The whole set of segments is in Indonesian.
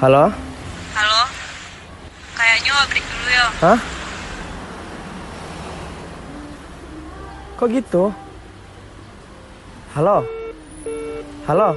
Halo? Halo? Kayaknya break dulu ya. Hah? Kok gitu? Halo? Halo?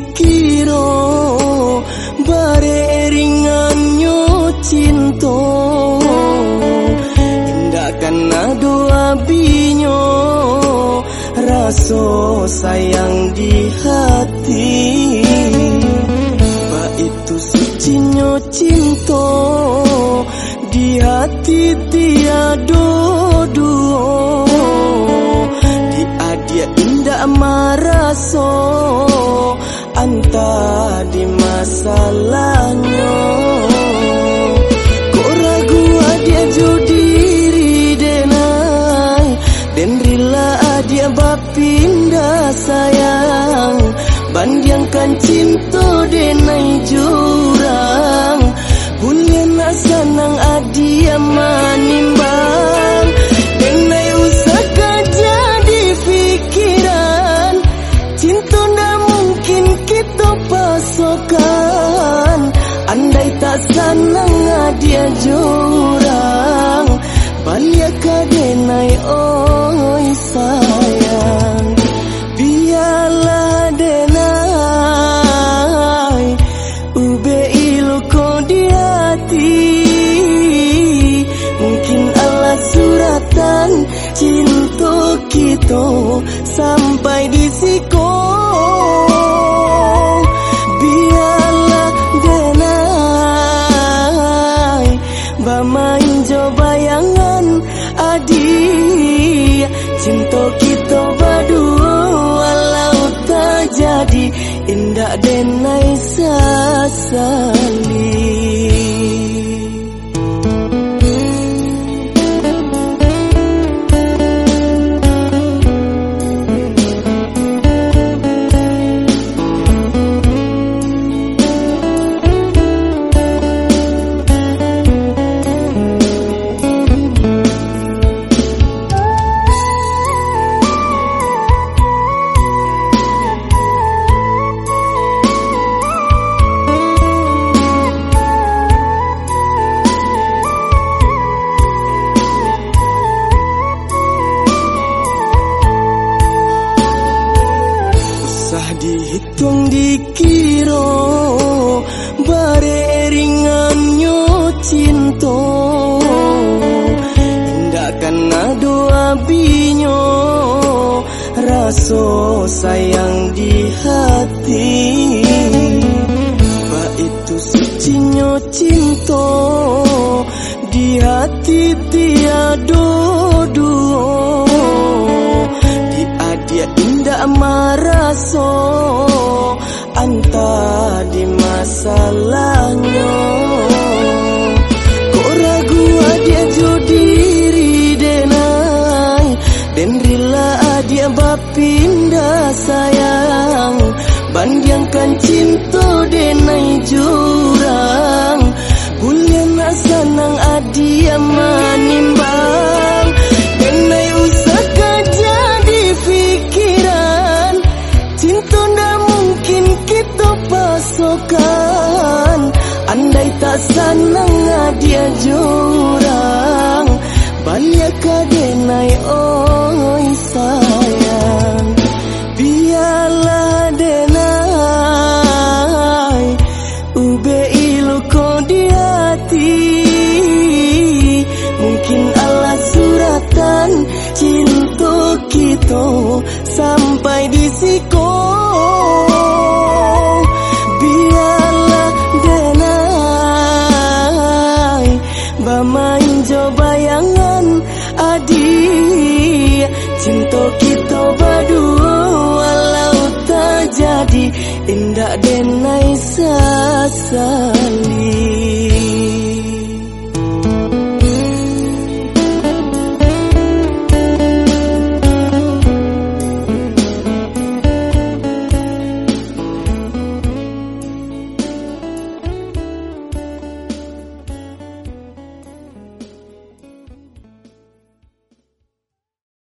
Dikira Bare ringannya cinta Indah kena doa binyo Rasa sayang di hati. Ba itu sucinya cinta Di hati Dan rila adia bapindah sayang Bandiangkan cinta denai jurang. Bulian sanang adia manimbang Denai usah jadi pikiran Cinta ndak mungkin kita pasokan. Andai tak sanang adia jurang. Balik kadenai oi sayang Biarlah denai. Ube ilu di hati. Mungkin Allah suratan cinta kita sampai di siko Biarlah denai Bamain jo bayangan adi Indah denai sasali Usah dihitung Bare ringannya cinta Indah kena doa binyo Rasa sayang di hati. Ba itu sucinya cinta Di hati tiada maraso Anta di masalahnya. Kok ragu adia judiri denai Dan rila adia bapindah sayang. Bandiangkan cinta sampai di siko biarlah denai bamain jo bayangan adi. Cinta kita berdua walau tak jadi indah denai sasali